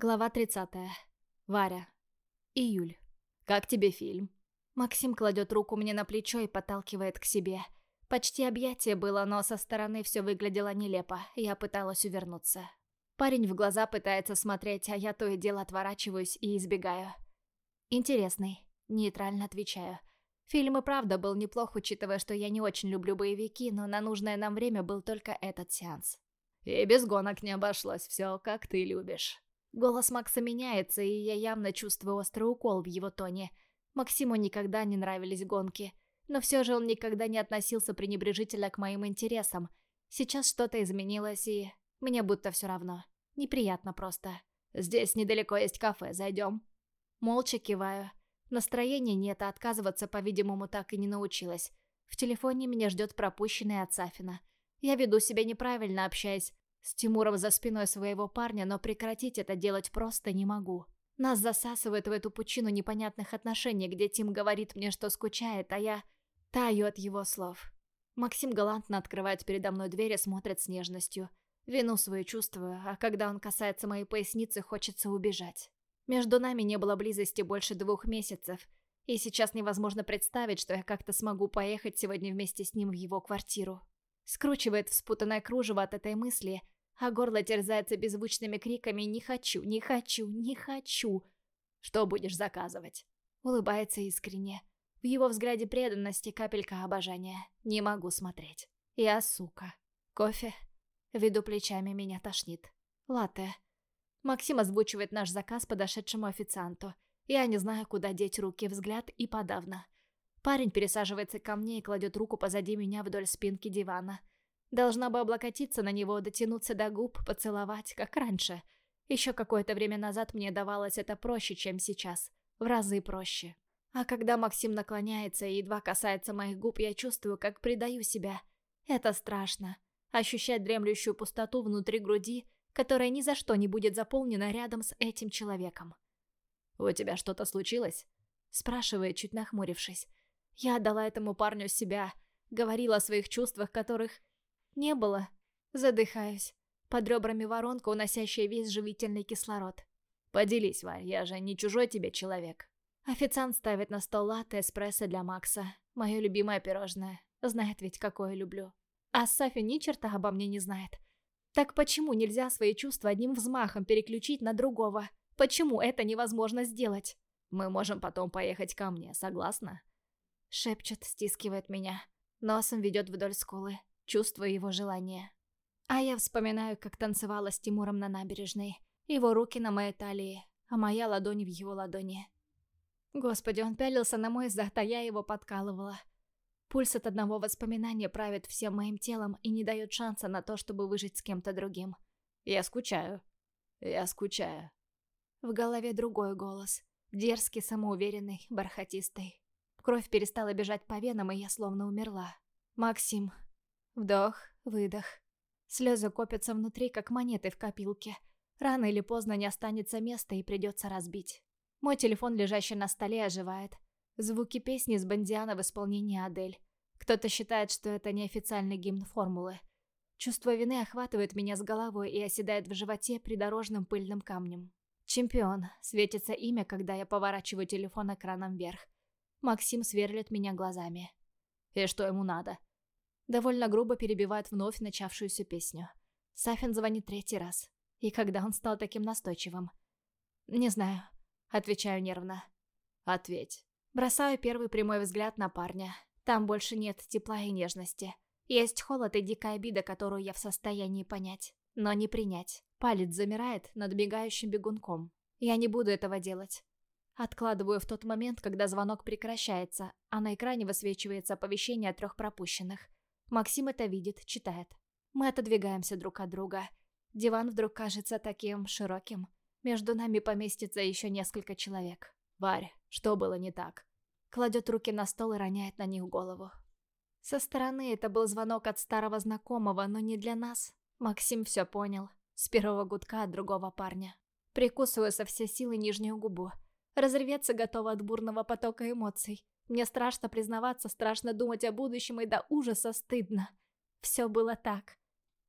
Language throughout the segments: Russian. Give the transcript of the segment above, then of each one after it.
Глава 30. Варя. Июль. «Как тебе фильм?» Максим кладет руку мне на плечо и подталкивает к себе. Почти объятие было, но со стороны все выглядело нелепо. Я пыталась увернуться. Парень в глаза пытается смотреть, а я то и дело отворачиваюсь и избегаю. «Интересный», — нейтрально отвечаю. Фильм и правда был неплох, учитывая, что я не очень люблю боевики, но на нужное нам время был только этот сеанс. «И без гонок не обошлось, все как ты любишь». Голос Макса меняется, и я явно чувствую острый укол в его тоне. Максиму никогда не нравились гонки. Но все же он никогда не относился пренебрежительно к моим интересам. Сейчас что-то изменилось, и... Мне будто все равно. Неприятно просто. «Здесь недалеко есть кафе, зайдем?» Молча киваю. Настроения нет, а отказываться, по-видимому, так и не научилась. В телефоне меня ждет пропущенный от Сафина. Я веду себя неправильно, общаясь с Тимуром за спиной своего парня, но прекратить это делать просто не могу. Нас засасывает в эту пучину непонятных отношений, где Тим говорит мне, что скучает, а я таю от его слов. Максим галантно открывает передо мной дверь и смотрит с нежностью. Вину свою чувствую, а когда он касается моей поясницы, хочется убежать. Между нами не было близости больше двух месяцев, и сейчас невозможно представить, что я как-то смогу поехать сегодня вместе с ним в его квартиру. Скручивает вспутанное кружево от этой мысли, а горло терзается беззвучными криками «Не хочу, не хочу, не хочу!» «Что будешь заказывать?» Улыбается искренне. В его взгляде преданности капелька обожания. Не могу смотреть. Я сука. Кофе? Веду плечами, меня тошнит. Латте. Максим озвучивает наш заказ подошедшему официанту. Я не знаю, куда деть руки, взгляд и подавно. Парень пересаживается ко мне и кладет руку позади меня вдоль спинки дивана. Должна бы облокотиться на него, дотянуться до губ, поцеловать, как раньше. Еще какое-то время назад мне давалось это проще, чем сейчас. В разы проще. А когда Максим наклоняется и едва касается моих губ, я чувствую, как предаю себя. Это страшно. Ощущать дремлющую пустоту внутри груди, которая ни за что не будет заполнена рядом с этим человеком. «У тебя что-то случилось?» Спрашивает, чуть нахмурившись. Я отдала этому парню себя, говорила о своих чувствах, которых не было. Задыхаюсь. Под ребрами воронка, уносящая весь живительный кислород. «Поделись, Варь, я же не чужой тебе человек». Официант ставит на стол латте эспрессо для Макса. Мое любимое пирожное. Знает ведь, какое люблю. А Сафи ни черта обо мне не знает. Так почему нельзя свои чувства одним взмахом переключить на другого? Почему это невозможно сделать? Мы можем потом поехать ко мне, согласна? Шепчет, стискивает меня. Носом ведет вдоль скулы, чувствуя его желание. А я вспоминаю, как танцевала с Тимуром на набережной. Его руки на моей талии, а моя ладонь в его ладони. Господи, он пялился на мой зад, а я его подкалывала. Пульс от одного воспоминания правит всем моим телом и не дает шанса на то, чтобы выжить с кем-то другим. Я скучаю. Я скучаю. В голове другой голос. Дерзкий, самоуверенный, бархатистый. Кровь перестала бежать по венам, и я словно умерла. Максим. Вдох, выдох. Слезы копятся внутри, как монеты в копилке. Рано или поздно не останется места и придется разбить. Мой телефон, лежащий на столе, оживает. Звуки песни с Бандиана в исполнении Адель. Кто-то считает, что это неофициальный гимн формулы. Чувство вины охватывает меня с головой и оседает в животе придорожным пыльным камнем. Чемпион. Светится имя, когда я поворачиваю телефон экраном вверх. Максим сверлит меня глазами. И что ему надо? Довольно грубо перебивает вновь начавшуюся песню. Сафин звонит третий раз. И когда он стал таким настойчивым? Не знаю. Отвечаю нервно. Ответь. Бросаю первый прямой взгляд на парня. Там больше нет тепла и нежности. Есть холод и дикая обида, которую я в состоянии понять, но не принять. Палец замирает над бегающим бегунком. Я не буду этого делать. Откладываю в тот момент, когда звонок прекращается, а на экране высвечивается оповещение о трех пропущенных. Максим это видит, читает. Мы отодвигаемся друг от друга. Диван вдруг кажется таким широким. Между нами поместится еще несколько человек. Варь, что было не так? Кладет руки на стол и роняет на них голову. Со стороны это был звонок от старого знакомого, но не для нас. Максим все понял. С первого гудка от другого парня. Прикусываю со всей силы нижнюю губу. Разреветься готова от бурного потока эмоций. Мне страшно признаваться, страшно думать о будущем и до ужаса стыдно. Все было так.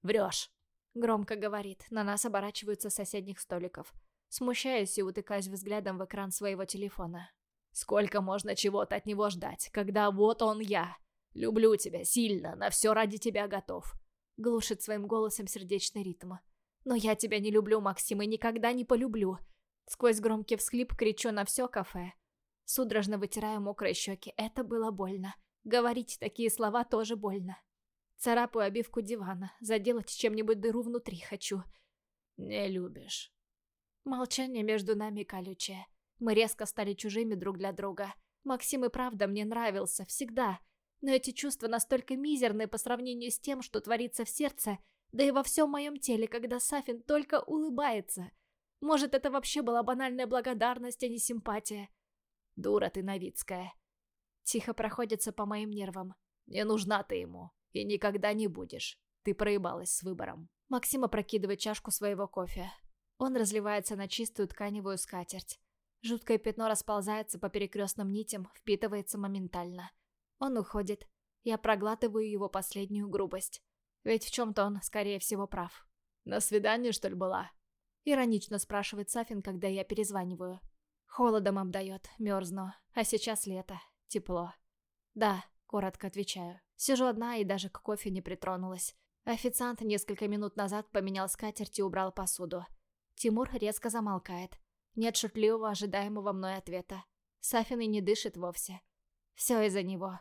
«Врешь», — громко говорит. На нас оборачиваются соседних столиков. Смущаюсь и утыкаюсь взглядом в экран своего телефона. Сколько можно чего-то от него ждать, когда вот он я? Люблю тебя сильно, на все ради тебя готов. Глушит своим голосом сердечный ритм. Но я тебя не люблю, Максим, и никогда не полюблю. Сквозь громкий всхлип кричу на все кафе. Судорожно вытираю мокрые щеки. Это было больно. Говорить такие слова тоже больно. Царапаю обивку дивана. Заделать чем-нибудь дыру внутри хочу. Не любишь. Молчание между нами колючее. Мы резко стали чужими друг для друга. Максим и правда мне нравился, всегда. Но эти чувства настолько мизерные по сравнению с тем, что творится в сердце, да и во всем моем теле, когда Сафин только улыбается. Может, это вообще была банальная благодарность, а не симпатия. Дура ты, Новицкая. Тихо проходится по моим нервам. Не нужна ты ему. И никогда не будешь. Ты проебалась с выбором. Максим опрокидывает чашку своего кофе. Он разливается на чистую тканевую скатерть. Жуткое пятно расползается по перекрестным нитям, впитывается моментально. Он уходит. Я проглатываю его последнюю грубость. Ведь в чем-то он, скорее всего, прав. «На свидание, что ли, была?» Иронично спрашивает Сафин, когда я перезваниваю. Холодом обдает, мерзну. А сейчас лето, тепло. «Да», — коротко отвечаю. Сижу одна и даже к кофе не притронулась. Официант несколько минут назад поменял скатерть и убрал посуду. Тимур резко замолкает. Нет шутливого ожидаемого мной ответа. Сафин и не дышит вовсе. Все из-за него.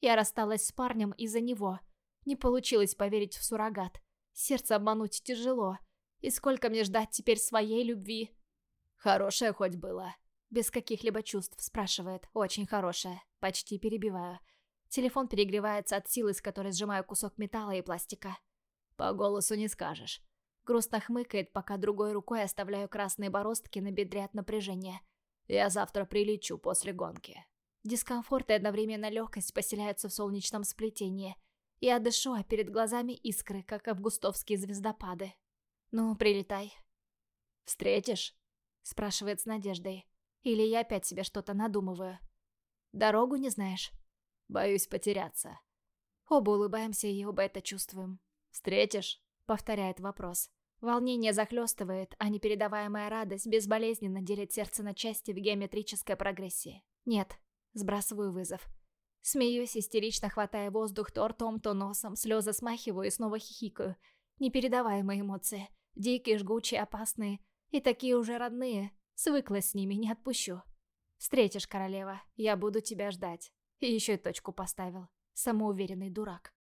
Я рассталась с парнем из-за него. Не получилось поверить в суррогат. Сердце обмануть тяжело. И сколько мне ждать теперь своей любви? Хорошая хоть была. Без каких-либо чувств, спрашивает. Очень хорошая. Почти перебиваю. Телефон перегревается от силы, с которой сжимаю кусок металла и пластика. По голосу не скажешь. Грустно хмыкает, пока другой рукой оставляю красные бороздки на бедре от напряжения. Я завтра прилечу после гонки. Дискомфорт и одновременно легкость поселяются в солнечном сплетении. Я дышу, а перед глазами искры, как августовские звездопады. «Ну, прилетай». «Встретишь?» — спрашивает с надеждой. Или я опять себе что-то надумываю. «Дорогу не знаешь?» Боюсь потеряться. Оба улыбаемся и оба это чувствуем. «Встретишь?» — повторяет вопрос. Волнение захлестывает, а непередаваемая радость безболезненно делит сердце на части в геометрической прогрессии. «Нет», — сбрасываю вызов. Смеюсь, истерично хватая воздух то ртом, то носом, слезы смахиваю и снова хихикаю. Непередаваемые эмоции. Дикие, жгучие, опасные. И такие уже родные. Свыклась с ними, не отпущу. Встретишь, королева, я буду тебя ждать. И еще и точку поставил. Самоуверенный дурак.